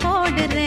மலை